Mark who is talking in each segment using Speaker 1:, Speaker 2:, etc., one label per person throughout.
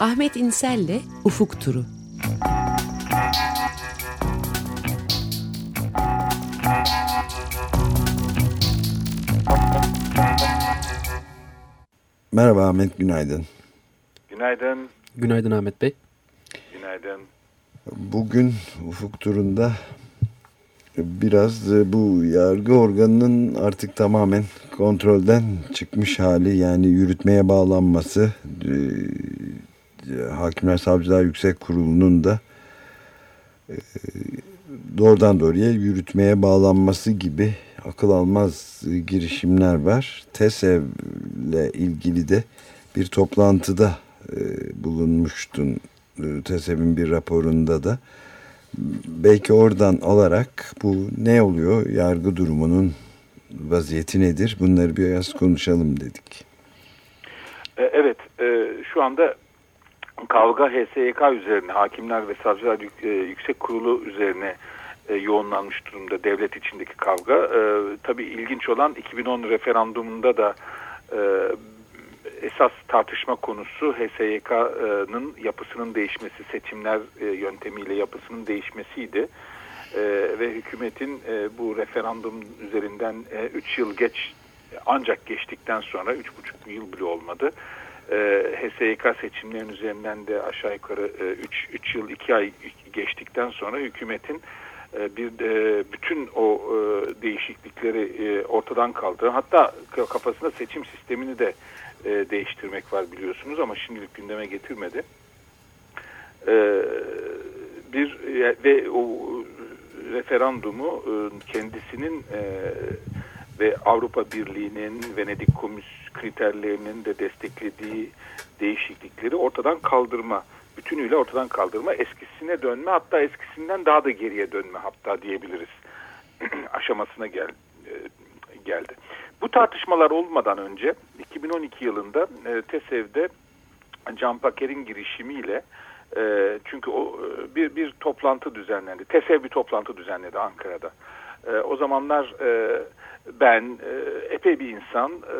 Speaker 1: Ahmet İnsel'le Ufuk Turu.
Speaker 2: Merhaba Ahmet, günaydın.
Speaker 3: Günaydın.
Speaker 4: Günaydın Ahmet Bey.
Speaker 3: Günaydın.
Speaker 2: Bugün ufuk turunda biraz bu yargı organının artık tamamen kontrolden çıkmış hali yani yürütmeye bağlanması e, Hakimler Savcılar Yüksek Kurulu'nun da e, doğrudan doğruya yürütmeye bağlanması gibi akıl almaz girişimler var. TESEV ile ilgili de bir toplantıda e, bulunmuştun TESEV'in bir raporunda da. Belki oradan alarak bu ne oluyor, yargı durumunun vaziyeti nedir bunları biraz konuşalım dedik.
Speaker 3: E, evet, e, şu anda kavga HSYK üzerine, Hakimler ve Savcılar e, Yüksek Kurulu üzerine yoğunlanmış durumda devlet içindeki kavga. Tabii ilginç olan 2010 referandumunda da esas tartışma konusu HSYK'nın yapısının değişmesi, seçimler e, yöntemiyle yapısının değişmesiydi. E, ve hükümetin e, bu referandum üzerinden 3 e, yıl geç ancak geçtikten sonra 3,5 yıl bile olmadı. HSYK seçimlerinin üzerinden de aşağı yukarı 3 e, 3 yıl 2 ay geçtikten sonra hükümetin bir de bütün o değişiklikleri ortadan kaldırdı. Hatta kafasında seçim sistemini de değiştirmek var biliyorsunuz ama şimdilik gündeme getirmedi. Bir ve o referandumu kendisinin ve Avrupa Birliği'nin Venedik Komis kriterlerinin de desteklediği değişiklikleri ortadan kaldırma bütünüyle ortadan kaldırma, eskisine dönme hatta eskisinden daha da geriye dönme hatta diyebiliriz aşamasına gel, e, geldi. Bu tartışmalar olmadan önce 2012 yılında e, TESEV'de Can Paker'in girişimiyle e, çünkü o e, bir bir toplantı düzenlendi. TESEV bir toplantı düzenledi Ankara'da. E, o zamanlar e, ben e, epey bir insan e,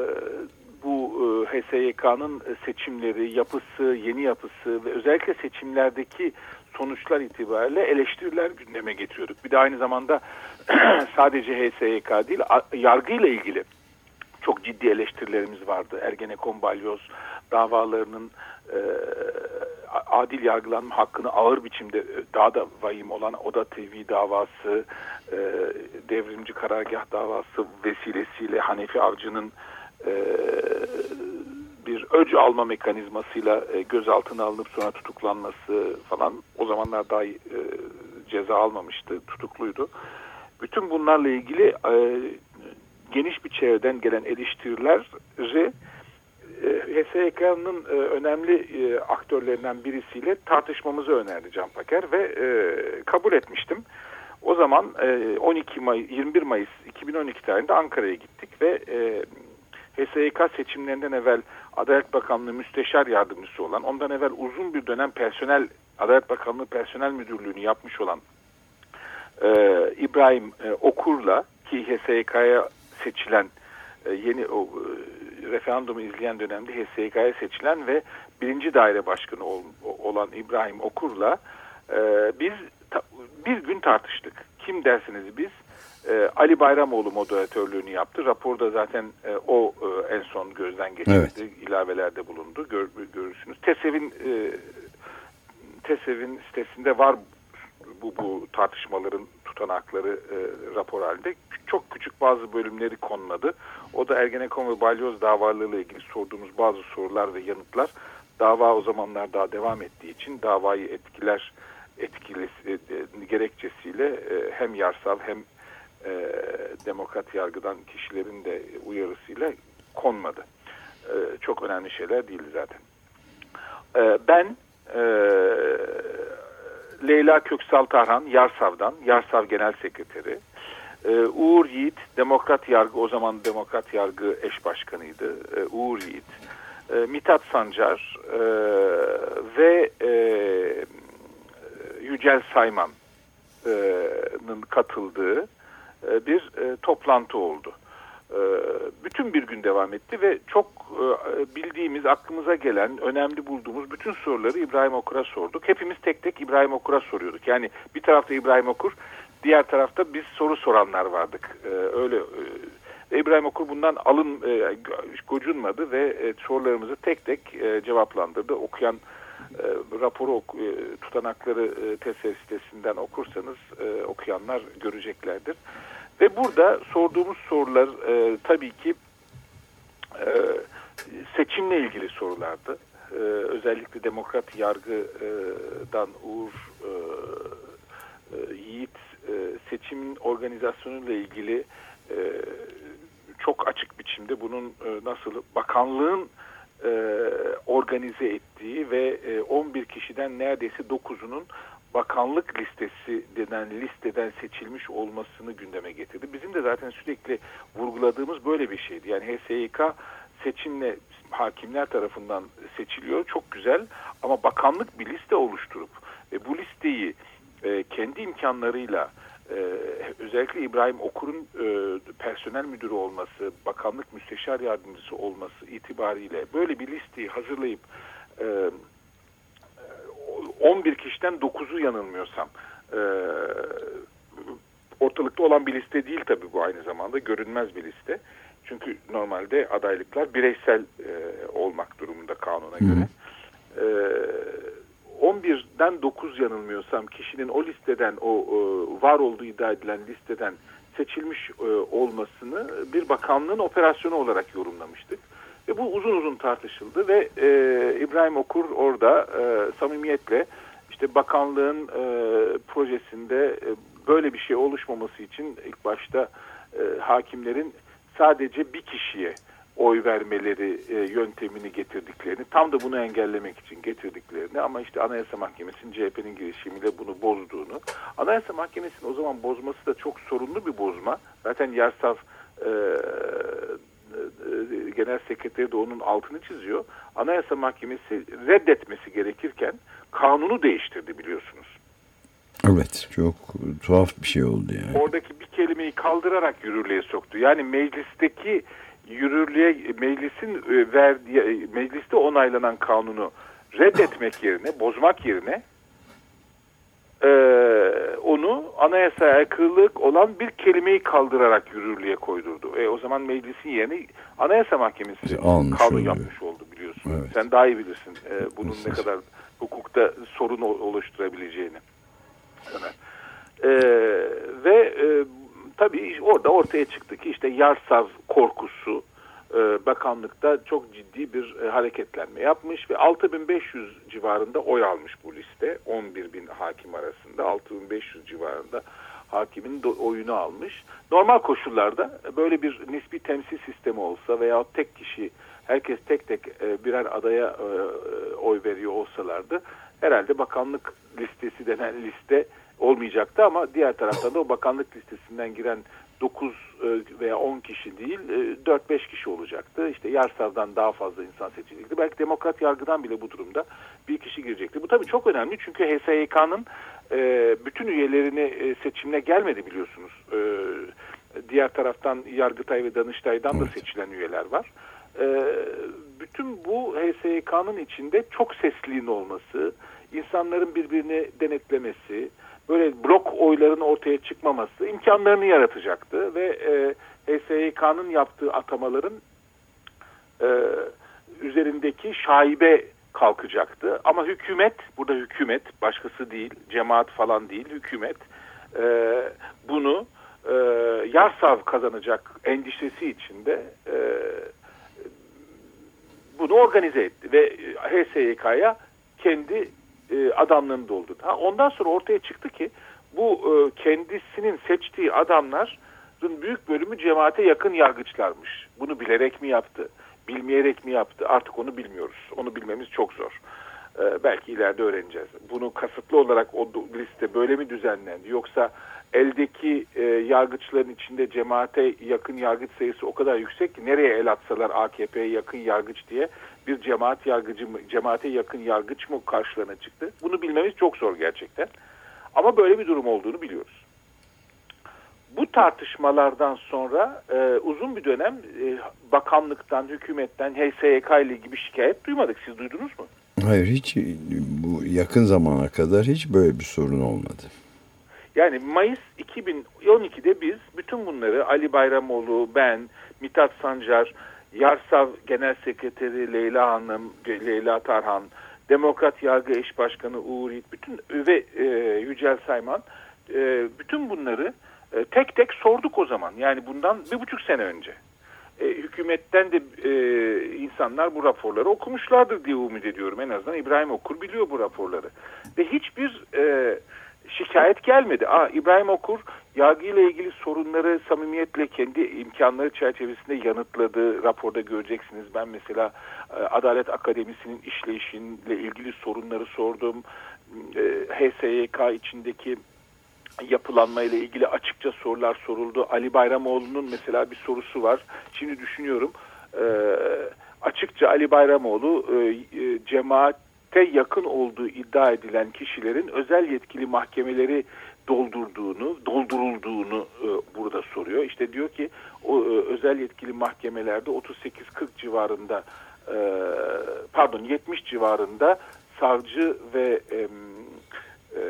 Speaker 3: bu e, HSYK'nın seçimleri, yapısı, yeni yapısı ve özellikle seçimlerdeki sonuçlar itibariyle eleştiriler gündeme getiriyorduk. Bir de aynı zamanda sadece HSYK değil, yargıyla ilgili çok ciddi eleştirilerimiz vardı. Ergenekon balyoz davalarının e, adil yargılanma hakkını ağır biçimde e, daha da vahim olan Oda TV davası, e, devrimci karargah davası vesilesiyle Hanefi Avcı'nın e, bir öc alma mekanizmasıyla e, gözaltına alınıp sonra tutuklanması falan o zamanlar daha e, ceza almamıştı, tutukluydu. Bütün bunlarla ilgili e, geniş bir çevreden gelen eleştirileri e, HSYK'nın e, önemli e, aktörlerinden birisiyle tartışmamızı önerdi Can Paker ve kabul etmiştim. O zaman e, 12 May 21 Mayıs 2012 tarihinde Ankara'ya gittik ve HSYK seçimlerinden evvel Adalet Bakanlığı Müsteşar Yardımcısı olan, ondan evvel uzun bir dönem personel Adalet Bakanlığı Personel Müdürlüğü'nü yapmış olan İbrahim Okur'la ki HSYK'ya seçilen e, yeni o e, referandumu izleyen dönemde HSYK'ya seçilen ve birinci daire başkanı ol, olan İbrahim Okur'la e, biz ta, bir gün tartıştık. Kim dersiniz biz? e, Ali Bayramoğlu moderatörlüğünü yaptı. Raporda zaten e, o e, en son gözden geçirdi. Evet. İlavelerde bulundu. Gör, görürsünüz. TESEV'in e, TESEV'in sitesinde var bu, bu tartışmaların tutanakları e, rapor halinde. Çok küçük bazı bölümleri konuladı. O da Ergenekon ve Balyoz davalarıyla ilgili sorduğumuz bazı sorular ve yanıtlar. Dava o zamanlar daha devam ettiği için davayı etkiler etkilesi e, gerekçesiyle e, hem yarsal hem e, demokrat yargıdan kişilerin de uyarısıyla konmadı. E, çok önemli şeyler değildi zaten. E, ben e, Leyla Köksal Tarhan Yarsav'dan, Yarsav Genel Sekreteri, e, Uğur Yiğit, Demokrat Yargı, o zaman Demokrat Yargı eş başkanıydı, e, Uğur Yiğit, e, Mithat Sancar e, ve e, Yücel Sayman'ın katıldığı e, bir e, toplantı oldu. E, bütün bir gün devam etti ve çok e, bildiğimiz, aklımıza gelen, önemli bulduğumuz bütün soruları İbrahim Okur'a sorduk. Hepimiz tek tek İbrahim Okur'a soruyorduk. Yani bir tarafta İbrahim Okur, diğer tarafta biz soru soranlar vardık. E, öyle İbrahim Okur bundan alın gocunmadı ve sorularımızı tek tek cevaplandırdı. Okuyan e, raporu tutanakları e, TESER sitesinden okursanız e, okuyanlar göreceklerdir. Ve burada sorduğumuz sorular e, tabii ki e, seçimle ilgili sorulardı. E, özellikle demokrat yargıdan Uğur e, e, Yiğit e, seçimin organizasyonuyla ilgili e, çok açık biçimde bunun e, nasıl bakanlığın e, organize ettiği ve e, 11 kişiden neredeyse 9'unun bakanlık listesi denen listeden seçilmiş olmasını gündeme getirdi. Bizim de zaten sürekli vurguladığımız böyle bir şeydi. Yani HSYK seçimle hakimler tarafından seçiliyor. Çok güzel ama bakanlık bir liste oluşturup ve bu listeyi e, kendi imkanlarıyla e, özellikle İbrahim Okur'un e, personel müdürü olması, bakanlık müsteşar yardımcısı olması itibariyle böyle bir listeyi hazırlayıp e, 11 kişiden 9'u yanılmıyorsam e, ortalıkta olan bir liste değil tabii bu aynı zamanda görünmez bir liste. Çünkü normalde adaylıklar bireysel e, olmak durumunda kanuna göre. E, 11'den 9 yanılmıyorsam kişinin o listeden o e, var olduğu iddia edilen listeden seçilmiş e, olmasını bir bakanlığın operasyonu olarak yorumlamıştık. Ve bu uzun uzun tartışıldı ve e, İbrahim Okur orada e, samimiyetle işte bakanlığın e, projesinde e, böyle bir şey oluşmaması için ilk başta e, hakimlerin sadece bir kişiye oy vermeleri e, yöntemini getirdiklerini, tam da bunu engellemek için getirdiklerini ama işte Anayasa Mahkemesi'nin CHP'nin girişimiyle bunu bozduğunu, Anayasa Mahkemesi'nin o zaman bozması da çok sorunlu bir bozma. Zaten Yarsav e, e, Genel Sekreteri de onun altını çiziyor. Anayasa Mahkemesi reddetmesi gerekirken kanunu değiştirdi biliyorsunuz.
Speaker 2: Evet çok tuhaf bir şey oldu yani.
Speaker 3: Oradaki bir kelimeyi kaldırarak yürürlüğe soktu. Yani meclisteki yürürlüğe meclisin e, verdiği mecliste onaylanan kanunu reddetmek yerine bozmak yerine e, onu anayasaya aykırılık olan bir kelimeyi kaldırarak yürürlüğe koydurdu. E, o zaman meclisin yerine anayasa mahkemesi kanun yapmış oldu biliyorsun.
Speaker 2: Evet.
Speaker 3: Sen daha iyi bilirsin e, bunun
Speaker 2: Nasıl?
Speaker 3: ne kadar hukukta sorun ol- oluşturabileceğini. E, ve e, tabii orada ortaya çıktı ki işte Yarsav korkusu bakanlıkta çok ciddi bir e, hareketlenme yapmış ve 6500 civarında oy almış bu liste. 11 bin hakim arasında 6500 civarında hakimin oyunu almış. Normal koşullarda böyle bir nispi temsil sistemi olsa veya tek kişi herkes tek tek e, birer adaya e, oy veriyor olsalardı herhalde bakanlık listesi denen liste olmayacaktı ama diğer taraftan da o bakanlık listesinden giren 9 veya 10 kişi değil e, 4-5 kişi olacaktı. İşte Yarsav'dan daha fazla insan seçilecekti. Belki demokrat yargıdan bile bu durumda bir kişi girecekti. Bu tabii çok önemli çünkü HSYK'nın e, bütün üyelerini e, seçimine gelmedi biliyorsunuz. E, diğer taraftan Yargıtay ve Danıştay'dan da
Speaker 2: Evet.
Speaker 3: seçilen üyeler var. E, bütün bu HSYK'nın içinde çok sesliğin olması, insanların birbirini denetlemesi, böyle blok oyların ortaya çıkmaması imkanlarını yaratacaktı ve e, HSYK'nın yaptığı atamaların e, üzerindeki şaibe kalkacaktı. Ama hükümet, burada hükümet, başkası değil, cemaat falan değil, hükümet e, bunu e, Yarsav kazanacak endişesi içinde e, bunu organize etti ve HSYK'ya kendi e, adamlarını doldurdu. Ha, ondan sonra ortaya çıktı ki bu e, kendisinin seçtiği adamların büyük bölümü cemaate yakın yargıçlarmış. Bunu bilerek mi yaptı, bilmeyerek mi yaptı artık onu bilmiyoruz. Onu bilmemiz çok zor. E, belki ileride öğreneceğiz. Bunu kasıtlı olarak o liste böyle mi düzenlendi yoksa eldeki e, yargıçların içinde cemaate yakın yargıç sayısı o kadar yüksek ki nereye el atsalar AKP'ye yakın yargıç diye bir cemaat yargıcı mı, cemaate yakın yargıç mı karşılarına çıktı? Bunu bilmemiz çok zor gerçekten. Ama böyle bir durum olduğunu biliyoruz. bu tartışmalardan sonra e, uzun bir dönem e, bakanlıktan, hükümetten, HSYK ile bir şikayet duymadık. Siz duydunuz mu?
Speaker 2: Hayır hiç bu yakın zamana kadar hiç böyle bir sorun olmadı.
Speaker 3: Yani Mayıs 2012'de biz bütün bunları Ali Bayramoğlu, ben, Mithat Sancar, Yarsav Genel Sekreteri Leyla Hanım, Leyla Tarhan, Demokrat Yargı Eş Başkanı Uğur Yiğit, bütün ve e, Yücel Sayman e, bütün bunları e, tek tek sorduk o zaman. Yani bundan bir buçuk sene önce. E, hükümetten de e, insanlar bu raporları okumuşlardır diye umut ediyorum. En azından İbrahim Okur biliyor bu raporları. Ve hiçbir e, şikayet gelmedi. Aa, İbrahim Okur yargıyla ilgili sorunları samimiyetle kendi imkanları çerçevesinde yanıtladı. Raporda göreceksiniz. Ben mesela e, Adalet Akademisi'nin işleyişiyle ilgili sorunları sordum. E, HSYK içindeki yapılanma ile ilgili açıkça sorular soruldu. Ali Bayramoğlu'nun mesela bir sorusu var. Şimdi düşünüyorum. E, açıkça Ali Bayramoğlu e, e, cemaate yakın olduğu iddia edilen kişilerin özel yetkili mahkemeleri doldurduğunu, doldurulduğunu e, burada soruyor. İşte diyor ki o e, özel yetkili mahkemelerde 38-40 civarında e, pardon 70 civarında savcı ve e, e,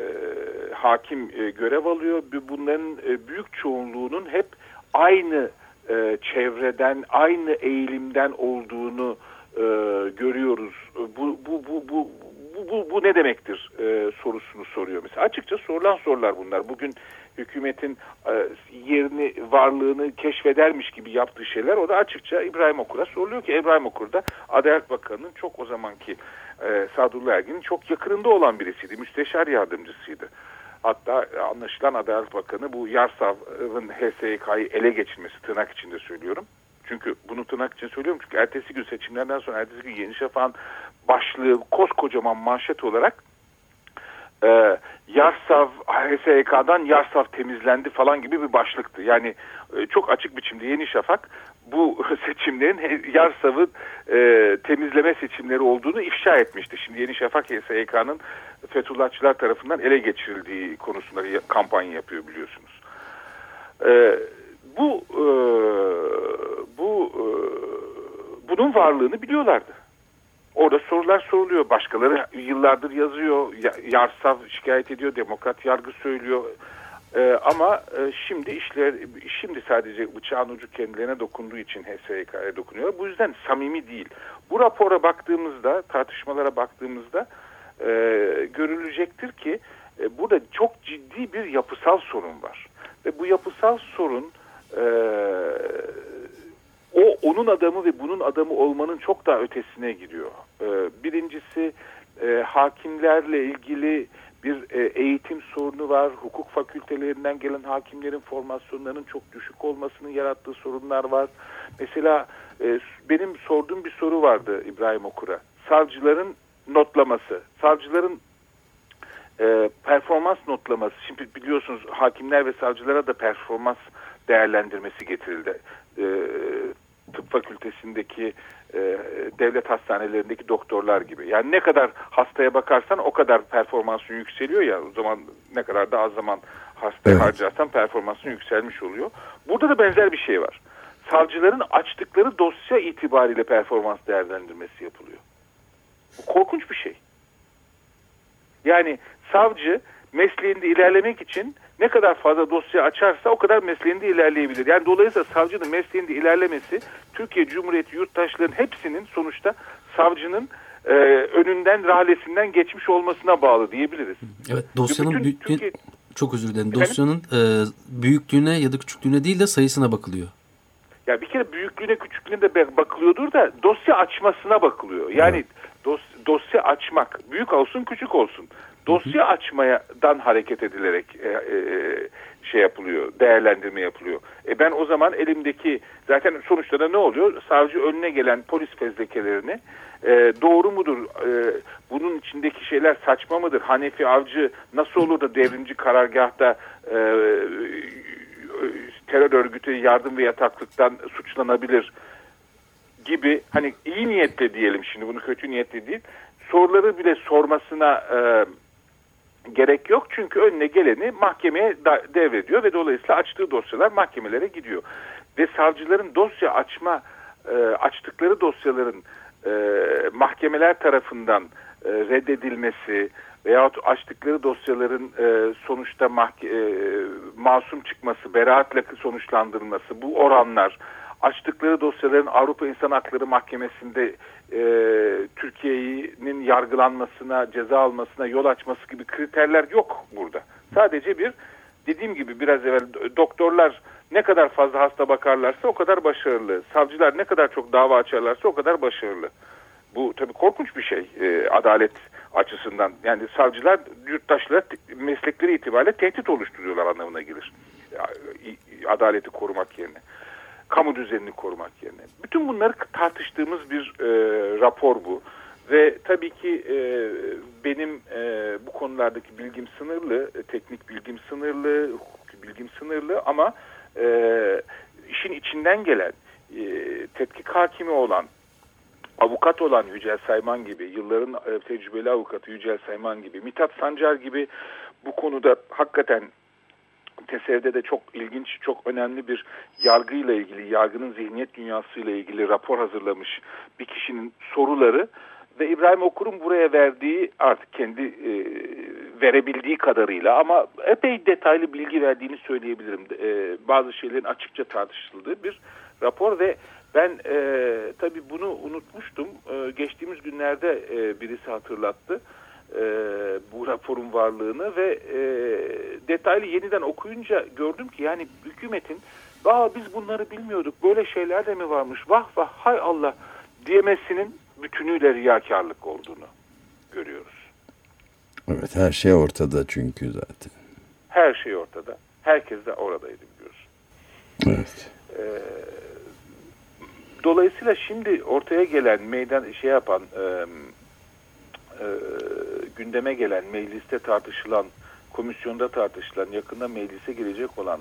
Speaker 3: hakim e, görev alıyor. Bunların e, büyük çoğunluğunun hep aynı e, çevreden, aynı eğilimden olduğunu e, görüyoruz. Bu, bu, bu, bu, bu, bu, bu ne demektir e, sorusunu soruyor. Mesela açıkça sorulan sorular bunlar. Bugün hükümetin e, yerini, varlığını keşfedermiş gibi yaptığı şeyler o da açıkça İbrahim Okur'a soruluyor ki İbrahim Okur da Adalet Bakanı'nın çok o zamanki e, Sadullah Ergin'in çok yakınında olan birisiydi. Müsteşar yardımcısıydı. Hatta anlaşılan Adalet Bakanı bu Yarsav'ın HSYK'yı ele geçirmesi tırnak içinde söylüyorum. Çünkü bunu tırnak için söylüyorum çünkü ertesi gün seçimlerden sonra ertesi gün Yeni Şafak'ın başlığı koskocaman manşet olarak e, Yarsav HSYK'dan Yarsav temizlendi falan gibi bir başlıktı. Yani e, çok açık biçimde Yeni Şafak bu seçimlerin Yarsav'ın e, temizleme seçimleri olduğunu ifşa etmişti. Şimdi Yeni Şafak HSYK'nın Fethullahçılar tarafından ele geçirildiği konusunda kampanya yapıyor biliyorsunuz. E, bu e, bu e, bunun varlığını biliyorlardı. Orada sorular soruluyor. Başkaları yıllardır yazıyor. Yarsav şikayet ediyor. Demokrat yargı söylüyor. Ee, ama e, şimdi işler şimdi sadece bıçağın ucu kendilerine dokunduğu için HSYK'ya dokunuyor. Bu yüzden samimi değil. Bu rapora baktığımızda, tartışmalara baktığımızda e, görülecektir ki e, burada çok ciddi bir yapısal sorun var. Ve bu yapısal sorun e, o onun adamı ve bunun adamı olmanın çok daha ötesine gidiyor. Ee, birincisi e, hakimlerle ilgili bir e, eğitim sorunu var. Hukuk fakültelerinden gelen hakimlerin formasyonlarının çok düşük olmasının yarattığı sorunlar var. Mesela e, benim sorduğum bir soru vardı İbrahim Okur'a. Savcıların notlaması. Savcıların e, performans notlaması. Şimdi biliyorsunuz hakimler ve savcılara da performans değerlendirmesi getirildi. E, tıp fakültesindeki e, devlet hastanelerindeki doktorlar gibi. Yani ne kadar hastaya bakarsan o kadar performansın yükseliyor ya. O zaman ne kadar da az zaman hastaya evet. harcarsan performansın yükselmiş oluyor. Burada da benzer bir şey var. Savcıların açtıkları dosya itibariyle performans değerlendirmesi yapılıyor. Bu korkunç bir şey. Yani savcı mesleğinde ilerlemek için ne kadar fazla dosya açarsa o kadar mesleğinde ilerleyebilir. Yani dolayısıyla savcının mesleğinde ilerlemesi Türkiye Cumhuriyeti yurttaşlarının hepsinin sonuçta savcının e, önünden rahlesinden geçmiş olmasına bağlı diyebiliriz.
Speaker 4: Evet dosyanın büyüklüğü, Türkiye... çok özür dilerim. Dosyanın e, büyüklüğüne ya da küçüklüğüne değil de sayısına bakılıyor.
Speaker 3: Ya bir kere büyüklüğüne küçüklüğüne de bakılıyordur da dosya açmasına bakılıyor. Yani evet. dos, dosya açmak büyük olsun küçük olsun dosya açmadan hareket edilerek e, e, şey yapılıyor, değerlendirme yapılıyor. E ben o zaman elimdeki zaten sonuçta da ne oluyor? Savcı önüne gelen polis fezlekelerini e, doğru mudur? E, bunun içindeki şeyler saçma mıdır? Hanefi Avcı nasıl olur da devrimci karargahta e, terör örgütü yardım ve yataklıktan suçlanabilir gibi hani iyi niyetle diyelim şimdi bunu kötü niyetle değil soruları bile sormasına e, gerek yok çünkü önüne geleni mahkemeye devrediyor ve dolayısıyla açtığı dosyalar mahkemelere gidiyor. Ve savcıların dosya açma e, açtıkları dosyaların e, mahkemeler tarafından e, reddedilmesi veyahut açtıkları dosyaların e, sonuçta mahke, e, masum çıkması, beraatle sonuçlandırılması, bu oranlar, açtıkları dosyaların Avrupa İnsan Hakları Mahkemesi'nde e, Türkiye'nin yargılanmasına, ceza almasına yol açması gibi kriterler yok burada. Sadece bir, dediğim gibi biraz evvel doktorlar ne kadar fazla hasta bakarlarsa o kadar başarılı. Savcılar ne kadar çok dava açarlarsa o kadar başarılı. Bu tabii korkunç bir şey e, adalet açısından. Yani savcılar yurttaşlara meslekleri itibariyle tehdit oluşturuyorlar anlamına gelir. Adaleti korumak yerine. Kamu düzenini korumak yerine. Bütün bunları tartıştığımız bir e, rapor bu. Ve tabii ki e, benim e, bu konulardaki bilgim sınırlı, e, teknik bilgim sınırlı, hukuki bilgim sınırlı ama e, işin içinden gelen, e, tetkik hakimi olan, avukat olan Yücel Sayman gibi, yılların e, tecrübeli avukatı Yücel Sayman gibi, Mithat Sancar gibi bu konuda hakikaten TESEV'de de çok ilginç, çok önemli bir yargıyla ilgili, yargının zihniyet dünyasıyla ilgili rapor hazırlamış bir kişinin soruları ve İbrahim Okur'un buraya verdiği artık kendi e, verebildiği kadarıyla ama epey detaylı bilgi verdiğini söyleyebilirim. E, bazı şeylerin açıkça tartışıldığı bir rapor ve ben e, tabii bunu unutmuştum. E, geçtiğimiz günlerde e, birisi hatırlattı e, bu raporun varlığını ve e, detaylı yeniden okuyunca gördüm ki yani hükümetin Aa, biz bunları bilmiyorduk böyle şeyler de mi varmış vah vah hay Allah diyemesinin bütünüyle riyakarlık olduğunu görüyoruz.
Speaker 2: Evet her şey ortada çünkü zaten.
Speaker 3: Her şey ortada. Herkes de oradaydı biliyorsun.
Speaker 2: Evet. Ee,
Speaker 3: dolayısıyla şimdi ortaya gelen meydan şey yapan e, e, gündeme gelen mecliste tartışılan komisyonda tartışılan yakında meclise girecek olan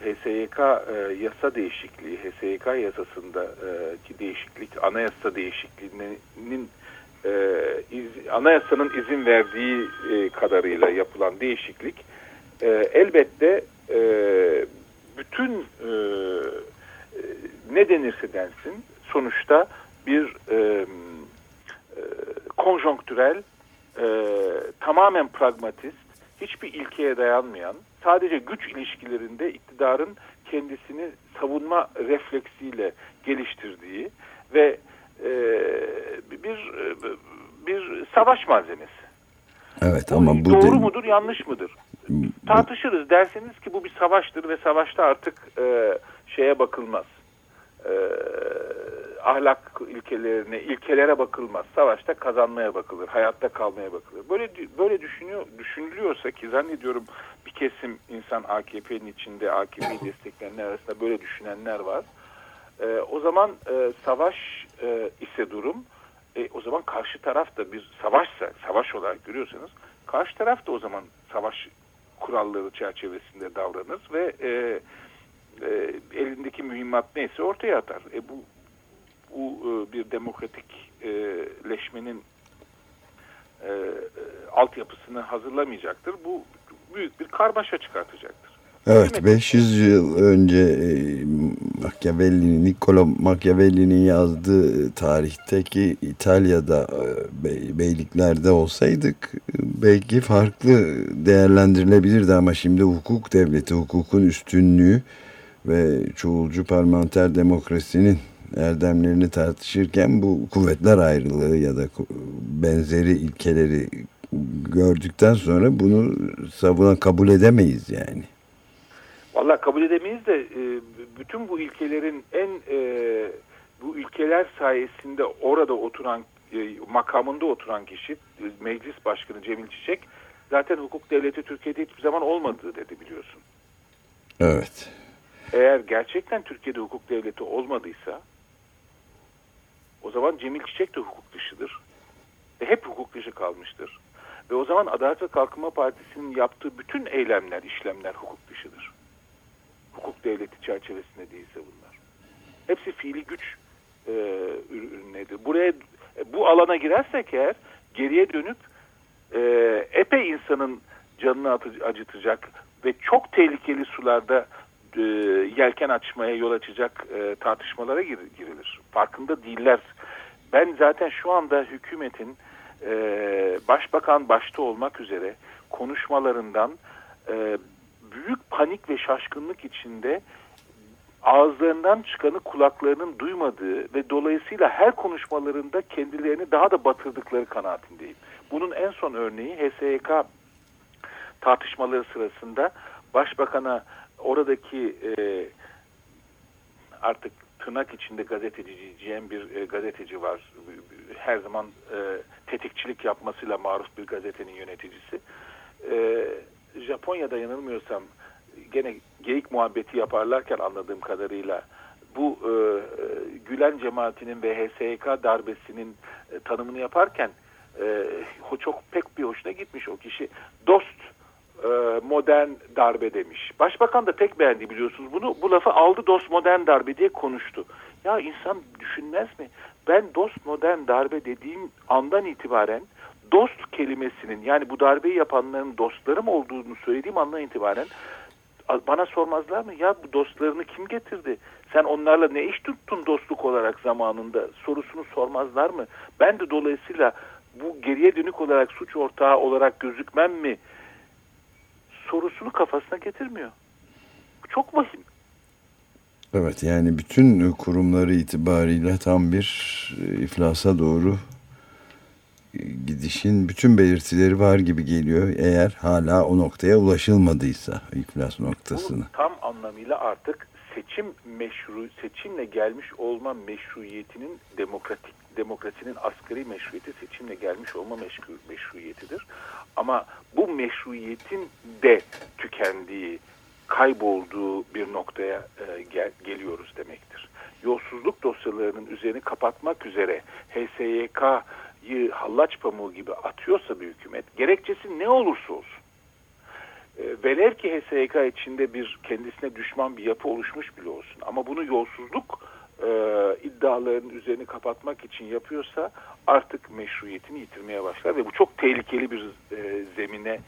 Speaker 3: HSYK e, yasa değişikliği, HSYK yasasında e, değişiklik, anayasa değişikliğinin e, iz, anayasanın izin verdiği e, kadarıyla yapılan değişiklik e, elbette e, bütün e, ne denirse densin sonuçta bir e, e, konjonktürel, e, tamamen pragmatist, hiçbir ilkeye dayanmayan, sadece güç ilişkilerinde iktidarın kendisini savunma refleksiyle geliştirdiği ve e, bir bir savaş malzemesi.
Speaker 2: Evet ama bu
Speaker 3: doğru de... mudur, yanlış mıdır? Bu... Tartışırız derseniz ki bu bir savaştır ve savaşta artık e, şeye bakılmaz. E, ahlak ilkelerine, ilkelere bakılmaz. Savaşta kazanmaya bakılır, hayatta kalmaya bakılır. Böyle böyle düşünüyor düşünülüyorsa ki zannediyorum bir kesim insan AKP'nin içinde AKP'yi destekleyenler arasında böyle düşünenler var. E, o zaman e, savaş e, ise durum, e, o zaman karşı taraf da bir savaşsa, savaş olarak görüyorsanız, karşı taraf da o zaman savaş kuralları çerçevesinde davranır ve e, e, elindeki mühimmat neyse ortaya atar. E, bu bu e, bir demokratikleşmenin e, e, altyapısını hazırlamayacaktır. Bu büyük bir karmaşa çıkartacaktır.
Speaker 2: Evet 500 yıl önce e, Machiavelli, Niccolo Machiavelli'nin yazdığı tarihteki İtalya'da e, beyliklerde olsaydık belki farklı değerlendirilebilirdi ama şimdi hukuk devleti, hukukun üstünlüğü ve çoğulcu parlamenter demokrasinin erdemlerini tartışırken bu kuvvetler ayrılığı ya da benzeri ilkeleri gördükten sonra bunu savunan kabul edemeyiz yani.
Speaker 3: Vallahi kabul edemeyiz de e, bütün bu ilkelerin en e, bu ilkeler sayesinde orada oturan e, makamında oturan kişi meclis başkanı Cemil Çiçek zaten hukuk devleti Türkiye'de hiçbir zaman olmadığı dedi biliyorsun.
Speaker 2: Evet.
Speaker 3: Eğer gerçekten Türkiye'de hukuk devleti olmadıysa o zaman Cemil Çiçek de hukuk dışıdır. Ve hep hukuk dışı kalmıştır. Ve o zaman Adalet ve Kalkınma Partisi'nin yaptığı bütün eylemler, işlemler hukuk dışıdır. Hukuk devleti çerçevesinde değilse bunlar. Hepsi fiili güç e, ürünleridir. Buraya bu alana girersek eğer geriye dönüp e, epey insanın canını acıtacak ve çok tehlikeli sularda e, yelken açmaya yol açacak e, tartışmalara gir, girilir. Farkında değiller. Ben zaten şu anda hükümetin e, başbakan başta olmak üzere konuşmalarından e, büyük panik ve şaşkınlık içinde ağızlarından çıkanı kulaklarının duymadığı ve dolayısıyla her konuşmalarında kendilerini daha da batırdıkları kanaatindeyim. Bunun en son örneği HSYK tartışmaları sırasında başbakana oradaki e, artık tırnak içinde gazeteci diyeceğim bir e, gazeteci var. Her zaman e, tetikçilik yapmasıyla maruf bir gazetenin yöneticisi. E, Japonya'da yanılmıyorsam gene geyik muhabbeti yaparlarken anladığım kadarıyla bu e, Gülen cemaatinin ve HSYK darbesinin e, tanımını yaparken e, çok pek bir hoşuna gitmiş o kişi. Dost modern darbe demiş. Başbakan da pek beğendi biliyorsunuz bunu. Bu lafı aldı dost modern darbe diye konuştu. Ya insan düşünmez mi? Ben dost modern darbe dediğim andan itibaren dost kelimesinin yani bu darbeyi yapanların dostlarım olduğunu söylediğim andan itibaren bana sormazlar mı? Ya bu dostlarını kim getirdi? Sen onlarla ne iş tuttun dostluk olarak zamanında? Sorusunu sormazlar mı? Ben de dolayısıyla bu geriye dönük olarak suç ortağı olarak gözükmem mi? Sorusunu kafasına getirmiyor. Çok vahim.
Speaker 2: Evet yani bütün kurumları itibariyle tam bir e, iflasa doğru gidişin bütün belirtileri var gibi geliyor eğer hala o noktaya ulaşılmadıysa iflas noktasına.
Speaker 3: Bu tam anlamıyla artık seçim meşru seçimle gelmiş olma meşruiyetinin demokratik demokrasinin asgari meşruiyeti seçimle gelmiş olma meşru, meşruiyetidir. Ama bu meşruiyetin de tükendiği, kaybolduğu bir noktaya e, gel, geliyoruz demektir. Yolsuzluk dosyalarının üzerini kapatmak üzere HSYK hallaç pamuğu gibi atıyorsa bir hükümet gerekçesi ne olursa olsun velev ki HSYK içinde bir kendisine düşman bir yapı oluşmuş bile olsun ama bunu yolsuzluk e, iddialarının üzerini kapatmak için yapıyorsa artık meşruiyetini yitirmeye başlar ve bu çok tehlikeli bir e, zemine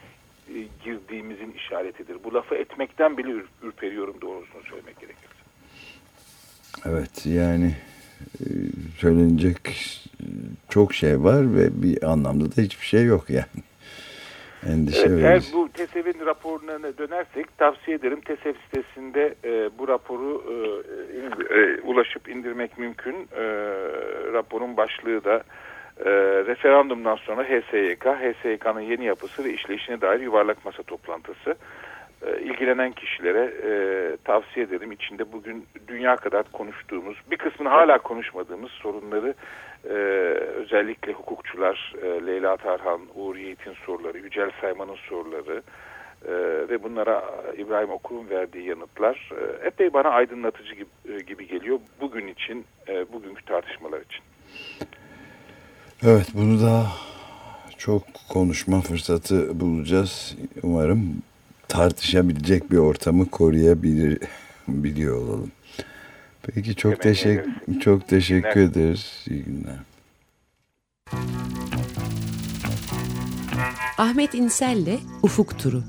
Speaker 3: e, girdiğimizin işaretidir. Bu lafı etmekten bile ür, ürperiyorum doğrusunu söylemek gerekirse.
Speaker 2: Evet yani e, söylenecek çok şey var ve bir anlamda da hiçbir şey yok yani.
Speaker 3: Endişe evet, eğer bu TESEV'in raporuna dönersek tavsiye ederim. TESEV sitesinde e, bu raporu e, e, ulaşıp indirmek mümkün. E, raporun başlığı da e, referandumdan sonra HSYK, HSYK'nın yeni yapısı ve işleyişine dair yuvarlak masa toplantısı. E, ilgilenen kişilere e, tavsiye ederim. İçinde bugün dünya kadar konuştuğumuz, bir kısmını hala konuşmadığımız sorunları e, özellikle hukukçular e, Leyla Tarhan, Uğur Yiğit'in soruları, Yücel Sayman'ın soruları e, ve bunlara İbrahim Okul'un verdiği yanıtlar e, epey bana aydınlatıcı gibi, e, gibi geliyor bugün için, e, bugünkü tartışmalar için.
Speaker 2: Evet bunu da çok konuşma fırsatı bulacağız. Umarım tartışabilecek bir ortamı koruyabilir biliyor olalım. Peki çok teşekkür çok teşekkür günler. ederiz. İyi günler.
Speaker 1: Ahmet İnsel'le Ufuk Turu.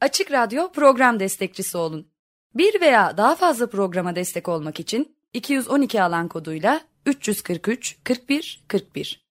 Speaker 5: Açık Radyo program destekçisi olun. Bir veya daha fazla programa destek olmak için 212 alan koduyla 343 41 41